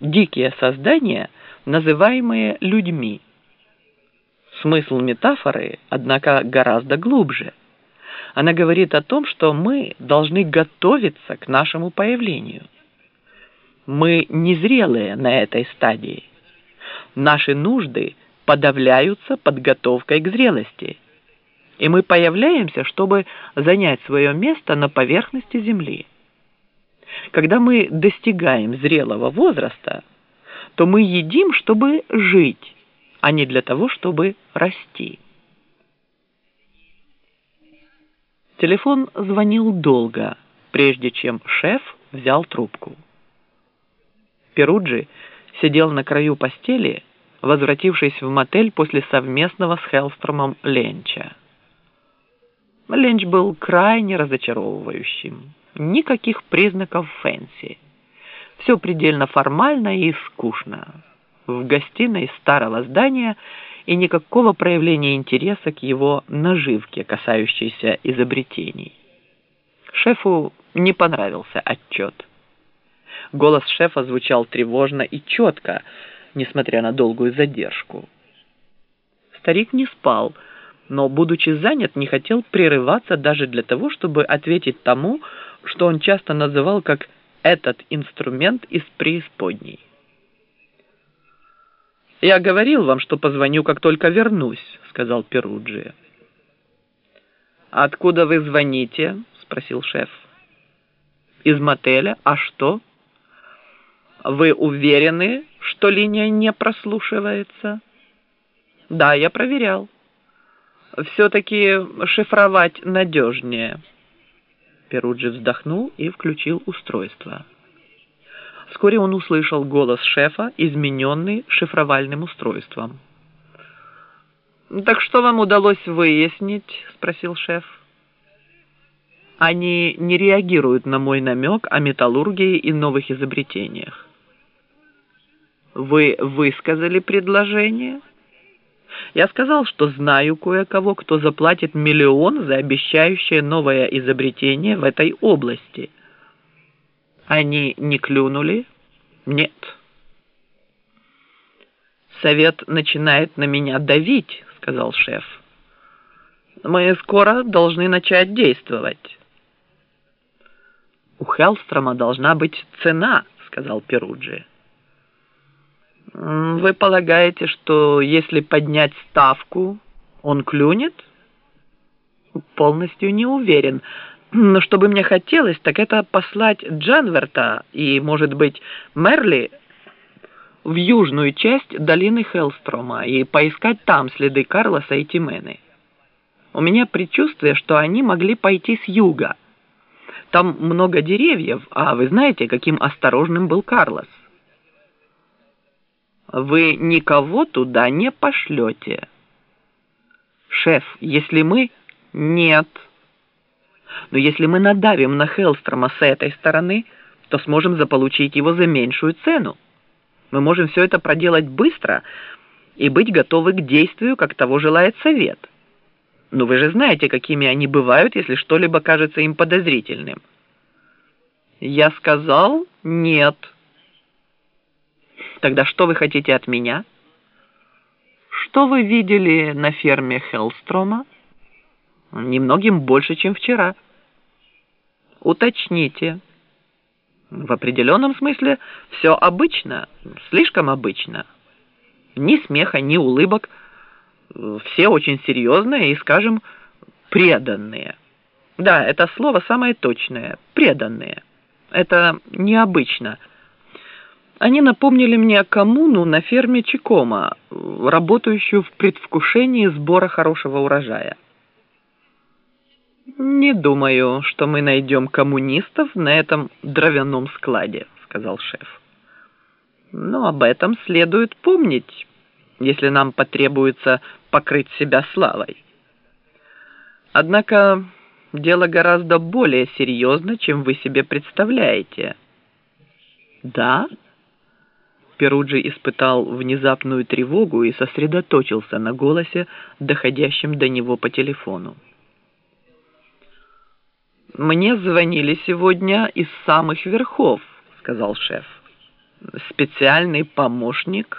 дикие создания, называемые людьми. Смысл метафоры, однако, гораздо глубже. Она говорит о том, что мы должны готовиться к нашему появлению. Мы незрелые на этой стадии. Наши нужды подавляются подготовкой к зрелости. И мы появляемся, чтобы занять свое место на поверхности Земли. Когда мы достигаем зрелого возраста, то мы едим, чтобы жить, а не для того, чтобы расти. Телефон звонил долго, прежде чем шеф взял трубку. Перуджи сидел на краю постели, возвратившись в мотель после совместного с Хелстромом ленча. Ленч был крайне разочаровывающим. Никаких признаков фэнси. Все предельно формально и скучно. В гостиной старого здания – и никакого проявления интереса к его наживке, касающейся изобретений. Шефу не понравился отчет. Голос шефа звучал тревожно и четко, несмотря на долгую задержку. Старик не спал, но, будучи занят, не хотел прерываться даже для того, чтобы ответить тому, что он часто называл как «этот инструмент из преисподней». «Я говорил вам, что позвоню, как только вернусь», — сказал Перуджи. «Откуда вы звоните?» — спросил шеф. «Из мотеля. А что?» «Вы уверены, что линия не прослушивается?» «Да, я проверял. Все-таки шифровать надежнее». Перуджи вздохнул и включил устройство. Вскоре он услышал голос шефа, измененный шифровальным устройством. «Так что вам удалось выяснить?» – спросил шеф. «Они не реагируют на мой намек о металлургии и новых изобретениях». «Вы высказали предложение?» «Я сказал, что знаю кое-кого, кто заплатит миллион за обещающее новое изобретение в этой области». Они не клюнули? Нет. Совет начинает на меня давить, сказал шеф. Мы скоро должны начать действовать. У Хелстрома должна быть цена, сказал Перуджи. Вы полагаете, что если поднять ставку, он клюнет? Полностью не уверен. Но что бы мне хотелось, так это послать Джанверта и, может быть, Мерли в южную часть долины Хелстрома и поискать там следы Карлоса и Тимены. У меня предчувствие, что они могли пойти с юга. Там много деревьев, а вы знаете, каким осторожным был Карлос. Вы никого туда не пошлете. Шеф, если мы... Нет. Но если мы надавим на Хелстрома с этой стороны, то сможем заполучить его за меньшую цену. Мы можем все это проделать быстро и быть готовы к действию, как того желает совет. Но вы же знаете, какими они бывают, если что-либо кажется им подозрительным. Я сказал нет. Тогда что вы хотите от меня? Что вы видели на ферме Хелстрома? Немногим больше, чем вчера. Уточните. В определенном смысле все обычно, слишком обычно. Ни смеха, ни улыбок. Все очень серьезные и, скажем, преданные. Да, это слово самое точное. Преданные. Это необычно. Они напомнили мне коммуну на ферме Чикома, работающую в предвкушении сбора хорошего урожая. «Не думаю, что мы найдем коммунистов на этом дровяном складе», — сказал шеф. «Но об этом следует помнить, если нам потребуется покрыть себя славой. Однако дело гораздо более серьезно, чем вы себе представляете». «Да?» Перуджи испытал внезапную тревогу и сосредоточился на голосе, доходящем до него по телефону. «Мне звонили сегодня из самых верхов», — сказал шеф. специальный помощник